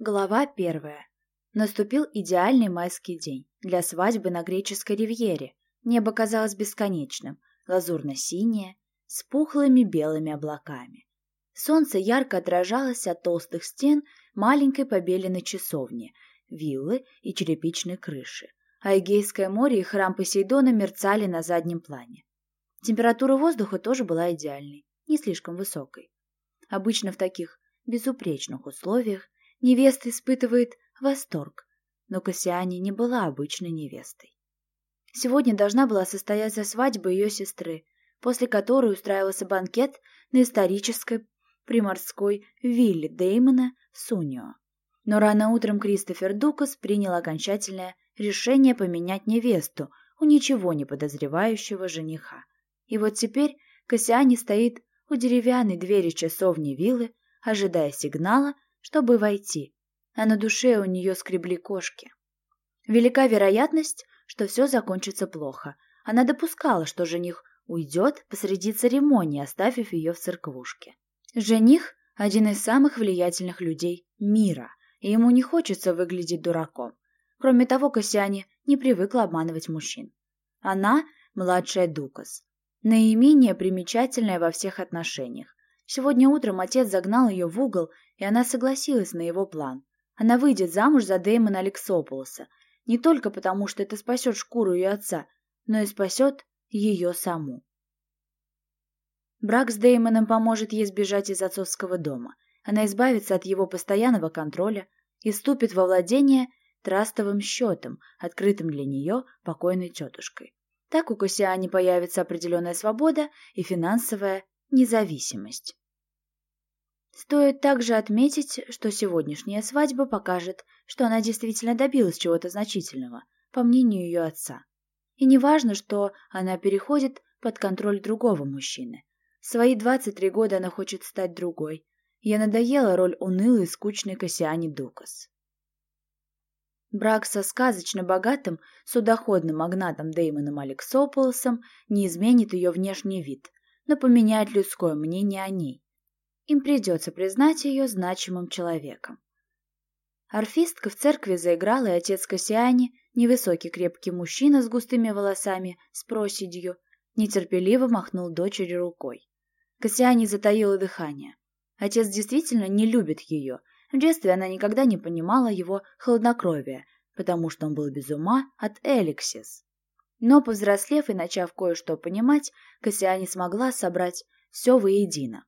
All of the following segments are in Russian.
Глава первая. Наступил идеальный майский день для свадьбы на греческой ривьере. Небо казалось бесконечным, лазурно-синее, с пухлыми белыми облаками. Солнце ярко отражалось от толстых стен маленькой побеленной часовни, виллы и черепичной крыши, а Эгейское море и храм Посейдона мерцали на заднем плане. Температура воздуха тоже была идеальной, не слишком высокой. Обычно в таких безупречных условиях невеста испытывает восторг, но Кассиане не была обычной невестой. Сегодня должна была состояться свадьба ее сестры, после которой устраивался банкет на исторической приморской вилле Деймона Сунио. Но рано утром Кристофер Дукас принял окончательное решение поменять невесту у ничего не подозревающего жениха. И вот теперь Кассиане стоит у деревянной двери часовни виллы, ожидая сигнала, чтобы войти, а на душе у нее скребли кошки. Велика вероятность, что все закончится плохо. Она допускала, что жених уйдет посреди церемонии, оставив ее в церквушке. Жених – один из самых влиятельных людей мира, и ему не хочется выглядеть дураком. Кроме того, Кассиане не привыкла обманывать мужчин. Она – младшая Дукас, наименее примечательная во всех отношениях. Сегодня утром отец загнал ее в угол, и она согласилась на его план. Она выйдет замуж за Дэймона Алексополоса, не только потому, что это спасет шкуру ее отца, но и спасет ее саму. Брак с Дэймоном поможет ей сбежать из отцовского дома. Она избавится от его постоянного контроля и ступит во владение трастовым счетом, открытым для нее покойной тетушкой. Так у Кассиани появится определенная свобода и финансовая независимость. Стоит также отметить, что сегодняшняя свадьба покажет, что она действительно добилась чего-то значительного, по мнению ее отца. И не важно, что она переходит под контроль другого мужчины. В свои 23 года она хочет стать другой. Ей надоела роль унылой и скучной Кассиани Дукас. Брак со сказочно богатым, судоходным магнатом Деймоном Алексополосом не изменит ее внешний вид, но поменяет людское мнение о ней. Им придется признать ее значимым человеком. Орфистка в церкви заиграла, и отец Кассиани, невысокий крепкий мужчина с густыми волосами, с проседью, нетерпеливо махнул дочери рукой. Кассиани затаила дыхание. Отец действительно не любит ее. В детстве она никогда не понимала его хладнокровия, потому что он был без ума от Эликсис. Но, повзрослев и начав кое-что понимать, Кассиане смогла собрать все воедино.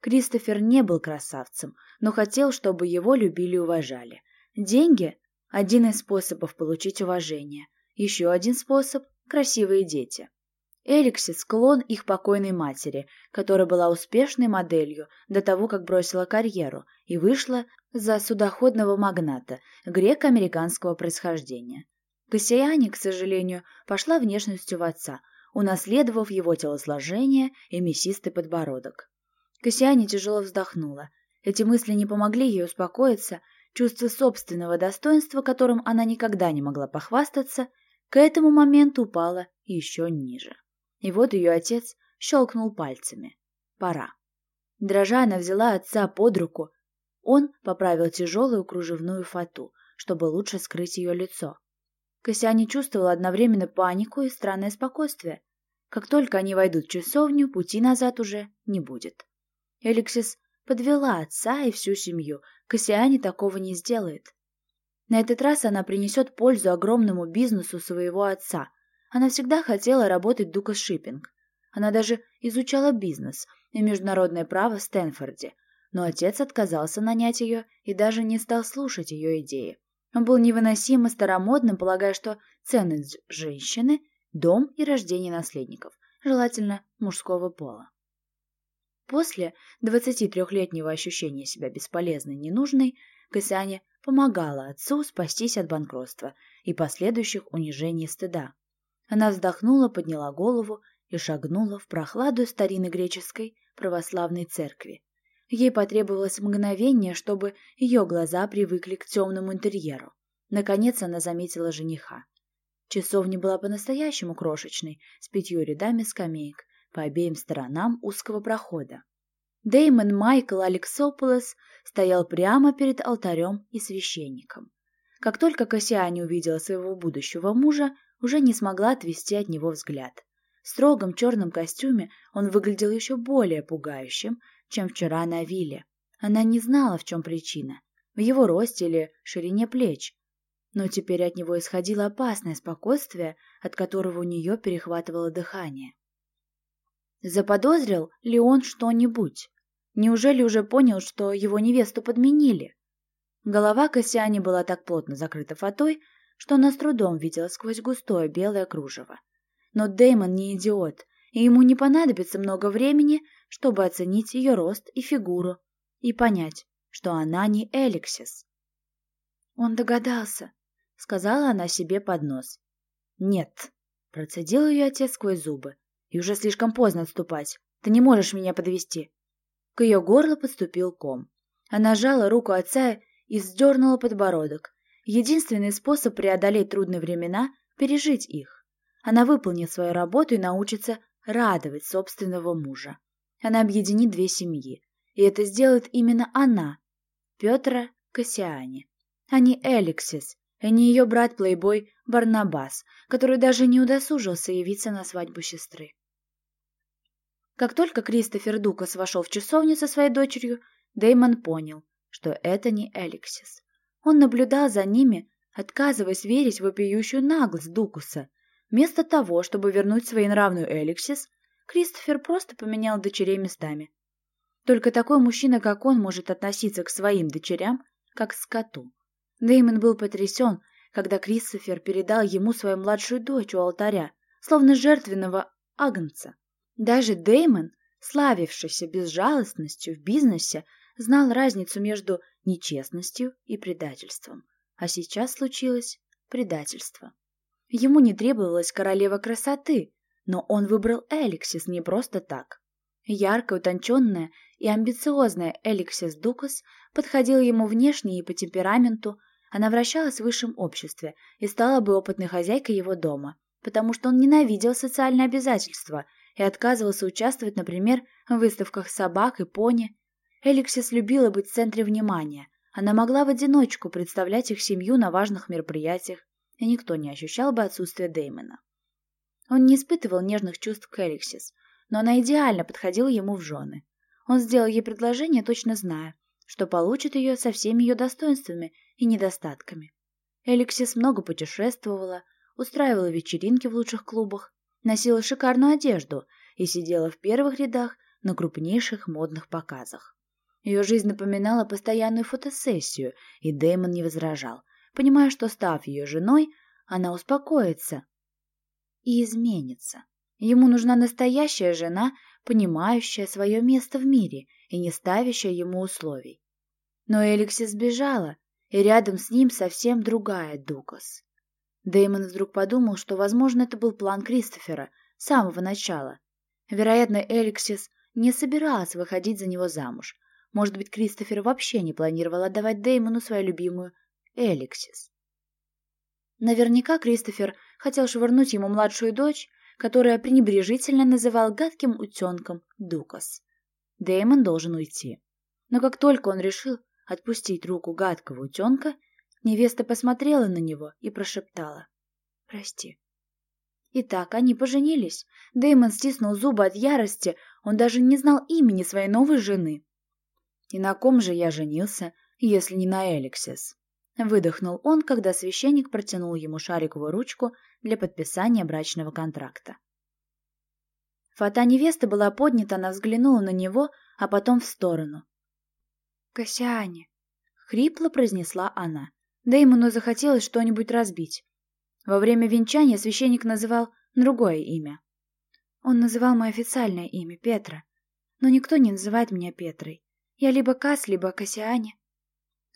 Кристофер не был красавцем, но хотел, чтобы его любили и уважали. Деньги – один из способов получить уважение. Еще один способ – красивые дети. Эликси склон их покойной матери, которая была успешной моделью до того, как бросила карьеру и вышла за судоходного магната, греко-американского происхождения. Кассиане, к сожалению, пошла внешностью в отца, унаследовав его телосложение и мясистый подбородок. Кассиане тяжело вздохнула. Эти мысли не помогли ей успокоиться, чувство собственного достоинства, которым она никогда не могла похвастаться, к этому моменту упало еще ниже. И вот ее отец щелкнул пальцами. Пора. Дрожа, она взяла отца под руку. Он поправил тяжелую кружевную фату, чтобы лучше скрыть ее лицо. Косяне чувствовала одновременно панику и странное спокойствие. Как только они войдут в часовню, пути назад уже не будет. Эликсис подвела отца и всю семью. Кассиане такого не сделает. На этот раз она принесет пользу огромному бизнесу своего отца. Она всегда хотела работать Дукас Шиппинг. Она даже изучала бизнес и международное право в Стэнфорде. Но отец отказался нанять ее и даже не стал слушать ее идеи. Он был невыносимо старомодным, полагая, что ценность женщины – дом и рождение наследников, желательно мужского пола. После 23-летнего ощущения себя бесполезной ненужной, Кассиане помогала отцу спастись от банкротства и последующих унижений стыда. Она вздохнула, подняла голову и шагнула в прохладу старинной греческой православной церкви. Ей потребовалось мгновение, чтобы ее глаза привыкли к темному интерьеру. Наконец она заметила жениха. Часовня была по-настоящему крошечной, с пятью рядами скамеек по обеим сторонам узкого прохода. Деймон Майкл Алексополос стоял прямо перед алтарем и священником. Как только Кассиане увидела своего будущего мужа, уже не смогла отвести от него взгляд. В строгом черном костюме он выглядел еще более пугающим, чем вчера на вилле. Она не знала, в чем причина – в его росте или ширине плеч. Но теперь от него исходило опасное спокойствие, от которого у нее перехватывало дыхание. Заподозрил ли он что-нибудь? Неужели уже понял, что его невесту подменили? Голова Кассиани была так плотно закрыта фатой, что она с трудом видела сквозь густое белое кружево. Но Деймон не идиот, и ему не понадобится много времени, чтобы оценить ее рост и фигуру и понять, что она не Эликсис. «Он догадался», — сказала она себе под нос. «Нет», — процедил ее отец сквозь зубы, — «и уже слишком поздно отступать. Ты не можешь меня подвести. К ее горлу подступил ком. Она сжала руку отца и сдернула подбородок. Единственный способ преодолеть трудные времена — пережить их. Она выполнит свою работу и научится радовать собственного мужа. Она объединит две семьи. И это сделает именно она, Петра Кассиани, а не Эликсис, а не ее брат-плейбой Барнабас, который даже не удосужился явиться на свадьбу сестры. Как только Кристофер Дукас вошел в часовню со своей дочерью, Деймон понял, что это не Эликсис. Он наблюдал за ними, отказываясь верить в вопиющую наглость Дукуса. Вместо того, чтобы вернуть своенравную Эликсис, Кристофер просто поменял дочерей местами. Только такой мужчина, как он, может относиться к своим дочерям, как к скоту. Деймон был потрясен, когда Кристофер передал ему свою младшую дочь у алтаря, словно жертвенного агнца. Даже Деймон, славившийся безжалостностью в бизнесе, знал разницу между нечестностью и предательством. А сейчас случилось предательство. Ему не требовалась королева красоты, но он выбрал Эликсис не просто так. Яркая, утонченная и амбициозная Эликсис Дукас подходила ему внешне и по темпераменту, она вращалась в высшем обществе и стала бы опытной хозяйкой его дома, потому что он ненавидел социальные обязательства и отказывался участвовать, например, в выставках собак и пони. Эликсис любила быть в центре внимания. Она могла в одиночку представлять их семью на важных мероприятиях, и никто не ощущал бы отсутствие Дэймона. Он не испытывал нежных чувств к Эликсис, но она идеально подходила ему в жены. Он сделал ей предложение, точно зная, что получит ее со всеми ее достоинствами и недостатками. Эликсис много путешествовала, устраивала вечеринки в лучших клубах, носила шикарную одежду и сидела в первых рядах на крупнейших модных показах. Ее жизнь напоминала постоянную фотосессию, и Дэймон не возражал, понимая, что, став ее женой, она успокоится и изменится. Ему нужна настоящая жена, понимающая свое место в мире и не ставящая ему условий. Но Эликсис сбежала, и рядом с ним совсем другая Дукас. Дэймон вдруг подумал, что, возможно, это был план Кристофера с самого начала. Вероятно, Эликсис не собиралась выходить за него замуж. Может быть, Кристофер вообще не планировал отдавать Дэймону свою любимую Эликсис. Наверняка Кристофер хотел швырнуть ему младшую дочь, которая пренебрежительно называл гадким утенком Дукас. Дэймон должен уйти. Но как только он решил отпустить руку гадкого утенка, Невеста посмотрела на него и прошептала. «Прости». Итак, они поженились. Дэймон стиснул зубы от ярости, он даже не знал имени своей новой жены. «И на ком же я женился, если не на Эликсис?» Выдохнул он, когда священник протянул ему шариковую ручку для подписания брачного контракта. Фата невесты была поднята, она взглянула на него, а потом в сторону. «Косяне!» — хрипло произнесла она. Дэймону захотелось что-нибудь разбить. Во время венчания священник называл другое имя. Он называл мое официальное имя, Петра. Но никто не называет меня Петрой. Я либо Кас, либо Кассиане.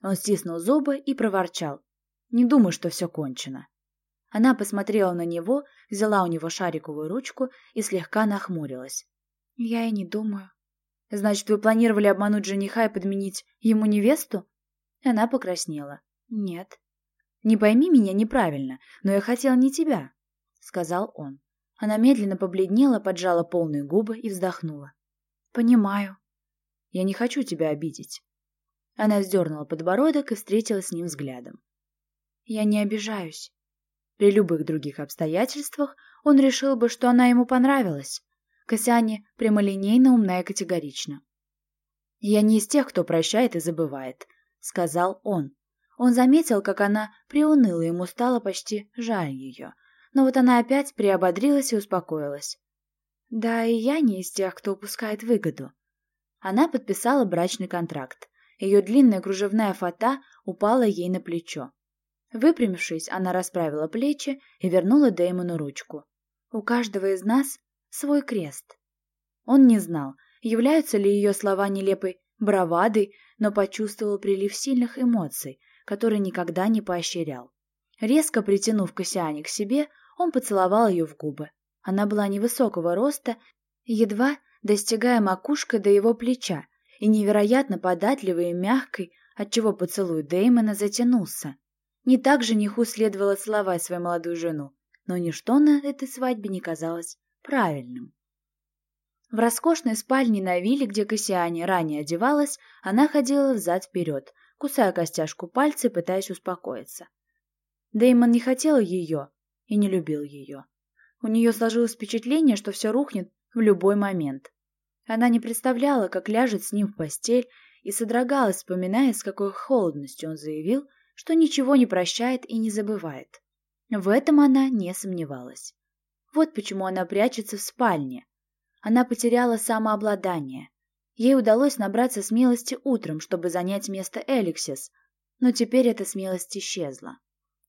Он стиснул зубы и проворчал. Не думаю, что все кончено. Она посмотрела на него, взяла у него шариковую ручку и слегка нахмурилась. Я и не думаю. Значит, вы планировали обмануть жениха и подменить ему невесту? Она покраснела. «Нет». «Не пойми меня неправильно, но я хотел не тебя», — сказал он. Она медленно побледнела, поджала полные губы и вздохнула. «Понимаю». Я не хочу тебя обидеть». Она вздернула подбородок и встретилась с ним взглядом. «Я не обижаюсь». При любых других обстоятельствах он решил бы, что она ему понравилась. Косяне прямолинейно, умна и категорична. «Я не из тех, кто прощает и забывает», — сказал он. Он заметил, как она приуныла, ему стало почти жаль ее. Но вот она опять приободрилась и успокоилась. «Да и я не из тех, кто упускает выгоду». Она подписала брачный контракт. Ее длинная кружевная фата упала ей на плечо. Выпрямившись, она расправила плечи и вернула Дэймону ручку. «У каждого из нас свой крест». Он не знал, являются ли ее слова нелепой бравадой, но почувствовал прилив сильных эмоций, который никогда не поощрял. Резко притянув Кассиане к себе, он поцеловал ее в губы. Она была невысокого роста, едва достигая макушкой до его плеча, и невероятно податливой и мягкой, отчего поцелуй Дэймона затянулся. Не так жениху следовало целовать свою молодую жену, но ничто на этой свадьбе не казалось правильным. В роскошной спальне на вилле, где Кассиане ранее одевалась, она ходила взад-вперед, кусая костяшку пальца и пытаясь успокоиться. Дэймон не хотел ее и не любил ее. У нее сложилось впечатление, что все рухнет в любой момент. Она не представляла, как ляжет с ним в постель, и содрогалась, вспоминая, с какой холодностью он заявил, что ничего не прощает и не забывает. В этом она не сомневалась. Вот почему она прячется в спальне. Она потеряла самообладание. Ей удалось набраться смелости утром, чтобы занять место Эликсис, но теперь эта смелость исчезла.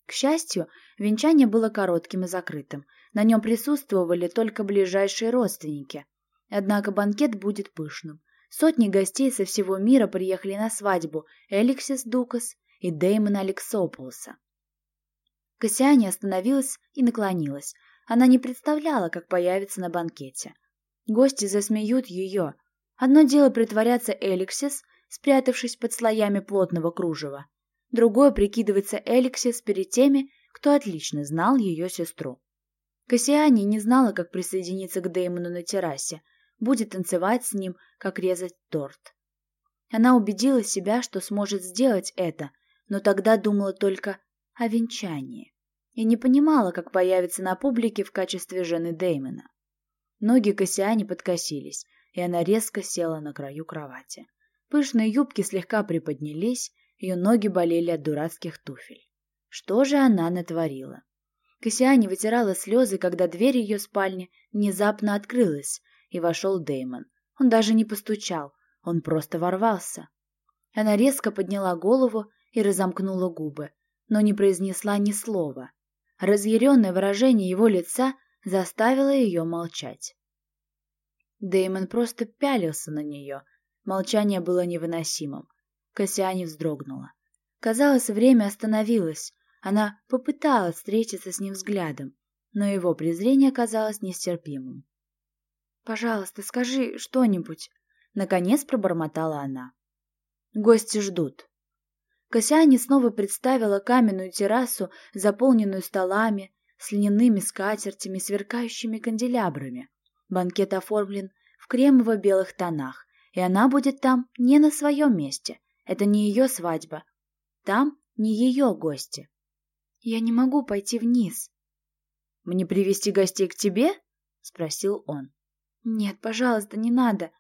К счастью, венчание было коротким и закрытым. На нем присутствовали только ближайшие родственники. Однако банкет будет пышным. Сотни гостей со всего мира приехали на свадьбу Эликсис Дукас и Дэймона Алексополоса. Кассиане остановилась и наклонилась. Она не представляла, как появится на банкете. Гости засмеют ее. Одно дело притворяться Эликсис, спрятавшись под слоями плотного кружева. Другое — прикидываться Эликсис перед теми, кто отлично знал ее сестру. Кассиане не знала, как присоединиться к Дэймону на террасе, будет танцевать с ним, как резать торт. Она убедила себя, что сможет сделать это, но тогда думала только о венчании и не понимала, как появится на публике в качестве жены Дэймона. Ноги Кассиане подкосились, и она резко села на краю кровати. Пышные юбки слегка приподнялись, ее ноги болели от дурацких туфель. Что же она натворила? Кассиане вытирала слезы, когда дверь ее спальни внезапно открылась, и вошел Дэймон. Он даже не постучал, он просто ворвался. Она резко подняла голову и разомкнула губы, но не произнесла ни слова. Разъяренное выражение его лица заставило ее молчать. Дэймон просто пялился на нее. Молчание было невыносимым. Кассиане вздрогнула. Казалось, время остановилось. Она попыталась встретиться с ним взглядом, но его презрение казалось нестерпимым. «Пожалуйста, скажи что-нибудь», — наконец пробормотала она. «Гости ждут». Косяне снова представила каменную террасу, заполненную столами, с льняными скатертями, сверкающими канделябрами. Банкет оформлен в кремово-белых тонах, и она будет там не на своем месте. Это не ее свадьба. Там не ее гости. Я не могу пойти вниз. «Мне привести гостей к тебе?» — спросил он. «Нет, пожалуйста, не надо.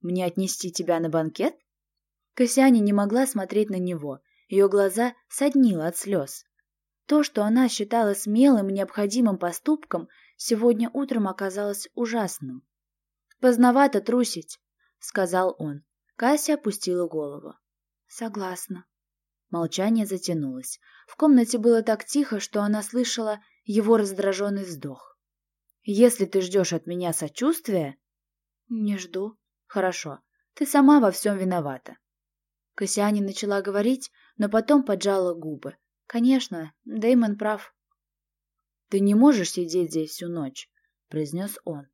Мне отнести тебя на банкет?» Косяне не могла смотреть на него. Ее глаза соднило от слез. То, что она считала смелым и необходимым поступком, сегодня утром оказалось ужасным. «Поздновато трусить», — сказал он. Кася опустила голову. «Согласна». Молчание затянулось. В комнате было так тихо, что она слышала его раздраженный вздох. «Если ты ждешь от меня сочувствия...» «Не жду». «Хорошо. Ты сама во всем виновата». Кассиане начала говорить, но потом поджала губы. «Конечно, Дэймон прав». «Ты не можешь сидеть здесь всю ночь», — произнес он.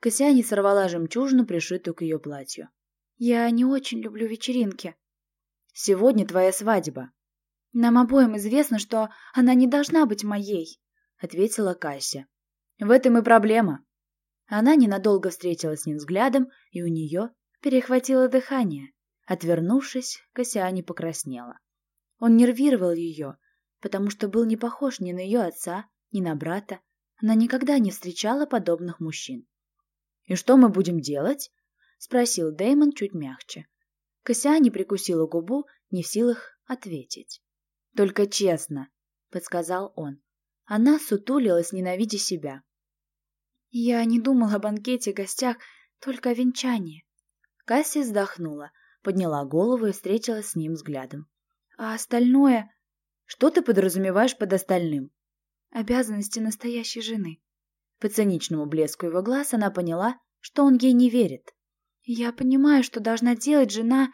Кассиане сорвала жемчужину, пришитую к ее платью. «Я не очень люблю вечеринки». «Сегодня твоя свадьба». «Нам обоим известно, что она не должна быть моей», — ответила Кася. «В этом и проблема». Она ненадолго встретилась с ним взглядом, и у нее перехватило дыхание. Отвернувшись, Кассиане покраснела. Он нервировал ее, потому что был не похож ни на ее отца, ни на брата. Она никогда не встречала подобных мужчин. «И что мы будем делать?» — спросил Дэймон чуть мягче. Кассиане прикусила губу, не в силах ответить. «Только честно», — подсказал он. Она сутулилась, ненавидя себя. «Я не думала о банкете, гостях, только о венчании». Касси вздохнула, подняла голову и встретилась с ним взглядом. «А остальное...» «Что ты подразумеваешь под остальным?» «Обязанности настоящей жены». По циничному блеску его глаз она поняла, что он ей не верит. «Я понимаю, что должна делать жена.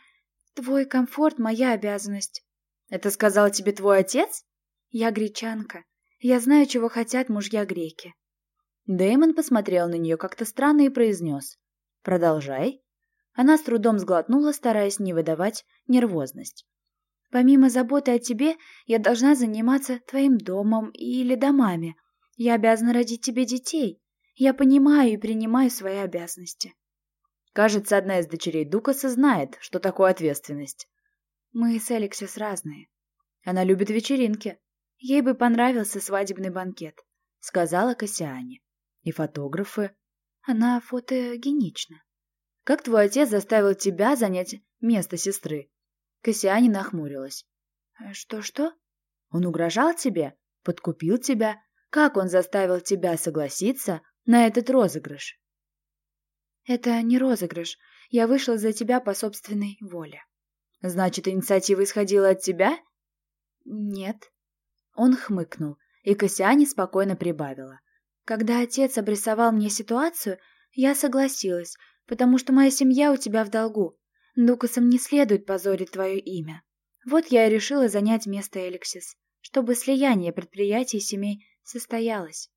Твой комфорт — моя обязанность». «Это сказал тебе твой отец?» «Я гречанка. Я знаю, чего хотят мужья-греки». Дэймон посмотрел на нее как-то странно и произнес. «Продолжай». Она с трудом сглотнула, стараясь не выдавать нервозность. «Помимо заботы о тебе, я должна заниматься твоим домом или домами. Я обязана родить тебе детей. Я понимаю и принимаю свои обязанности». Кажется, одна из дочерей Дукаса знает, что такое ответственность. Мы с Алексис разные. Она любит вечеринки. Ей бы понравился свадебный банкет, сказала Кассиане. И фотографы. Она фотогенична. Как твой отец заставил тебя занять место сестры? Кассиане нахмурилась. Что-что? Он угрожал тебе? Подкупил тебя? Как он заставил тебя согласиться на этот розыгрыш? Это не розыгрыш. Я вышла за тебя по собственной воле. Значит, инициатива исходила от тебя? Нет. Он хмыкнул, и Кассиане спокойно прибавила. Когда отец обрисовал мне ситуацию, я согласилась, потому что моя семья у тебя в долгу. Дукасам не следует позорить твое имя. Вот я и решила занять место Эликсис, чтобы слияние предприятий и семей состоялось.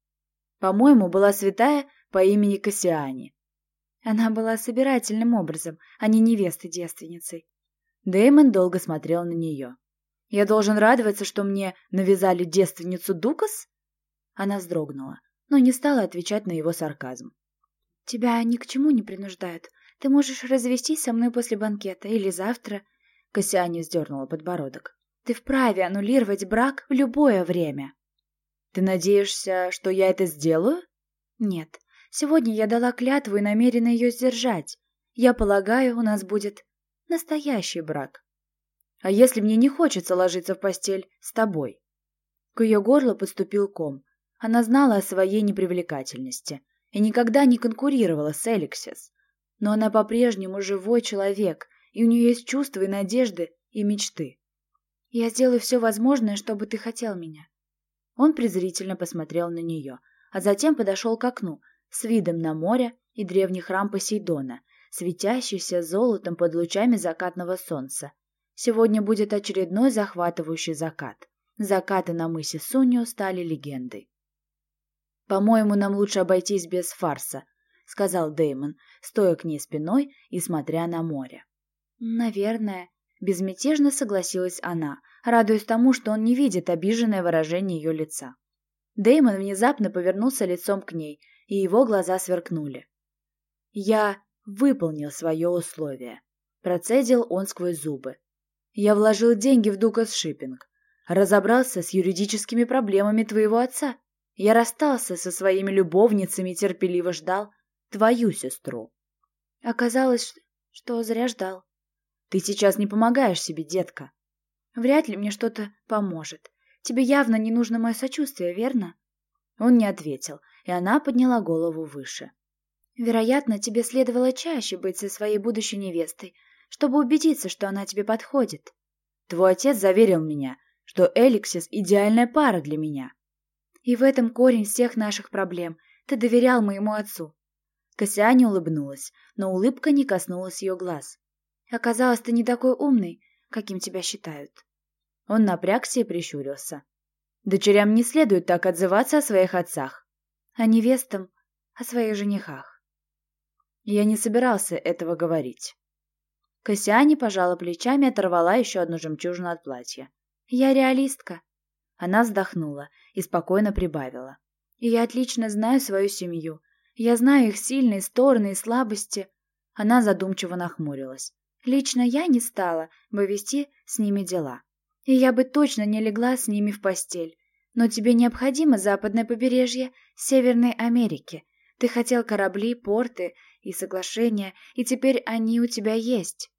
По-моему, была святая по имени Кассиане. Она была собирательным образом, а не невестой-девственницей. Дэймон долго смотрел на нее. «Я должен радоваться, что мне навязали девственницу Дукас?» Она вздрогнула, но не стала отвечать на его сарказм. «Тебя ни к чему не принуждают. Ты можешь развестись со мной после банкета или завтра». Кассиане сдернула подбородок. «Ты вправе аннулировать брак в любое время». «Ты надеешься, что я это сделаю?» «Нет. Сегодня я дала клятву и намерена ее сдержать. Я полагаю, у нас будет настоящий брак. А если мне не хочется ложиться в постель с тобой? К ее горлу подступил ком. Она знала о своей непривлекательности и никогда не конкурировала с Эликсис. Но она по-прежнему живой человек, и у нее есть чувства и надежды, и мечты. «Я сделаю все возможное, чтобы ты хотел меня». Он презрительно посмотрел на нее, а затем подошел к окну, с видом на море и древний храм Посейдона, светящийся золотом под лучами закатного солнца. Сегодня будет очередной захватывающий закат. Закаты на мысе Сунио стали легендой. «По-моему, нам лучше обойтись без фарса», — сказал Дэймон, стоя к ней спиной и смотря на море. «Наверное», — безмятежно согласилась она, радуясь тому, что он не видит обиженное выражение ее лица. Дэймон внезапно повернулся лицом к ней и его глаза сверкнули. «Я выполнил свое условие», — процедил он сквозь зубы. «Я вложил деньги в Дукас Шиппинг, разобрался с юридическими проблемами твоего отца. Я расстался со своими любовницами и терпеливо ждал твою сестру. Оказалось, что зря ждал. Ты сейчас не помогаешь себе, детка. Вряд ли мне что-то поможет. Тебе явно не нужно мое сочувствие, верно?» Он не ответил, и она подняла голову выше. «Вероятно, тебе следовало чаще быть со своей будущей невестой, чтобы убедиться, что она тебе подходит. Твой отец заверил меня, что Эликсис – идеальная пара для меня. И в этом корень всех наших проблем. Ты доверял моему отцу». Кассиане улыбнулась, но улыбка не коснулась ее глаз. «Оказалось, ты не такой умный, каким тебя считают». Он напрягся и прищурился. Дочерям не следует так отзываться о своих отцах, а невестам — о своих женихах. Я не собирался этого говорить. Кассиане пожала плечами и оторвала еще одну жемчужину от платья. «Я реалистка». Она вздохнула и спокойно прибавила. «И я отлично знаю свою семью. Я знаю их сильные стороны и слабости. Она задумчиво нахмурилась. Лично я не стала бы вести с ними дела. И я бы точно не легла с ними в постель. Но тебе необходимо западное побережье Северной Америки. Ты хотел корабли, порты и соглашения, и теперь они у тебя есть.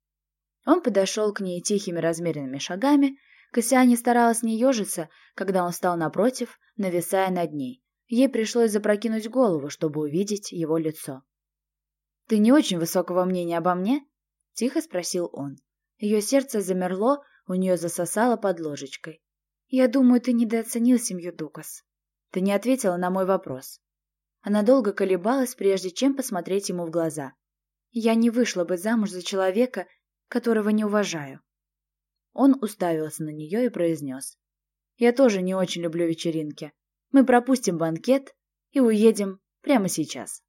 Он подошел к ней тихими размеренными шагами. Кассиане старалась не ежиться, когда он стал напротив, нависая над ней. Ей пришлось запрокинуть голову, чтобы увидеть его лицо. «Ты не очень высокого мнения обо мне?» — тихо спросил он. Ее сердце замерло, у нее засосало под ложечкой. «Я думаю, ты недооценил семью Дукас». «Ты не ответила на мой вопрос». Она долго колебалась, прежде чем посмотреть ему в глаза. «Я не вышла бы замуж за человека, которого не уважаю». Он уставился на нее и произнес. «Я тоже не очень люблю вечеринки. Мы пропустим банкет и уедем прямо сейчас».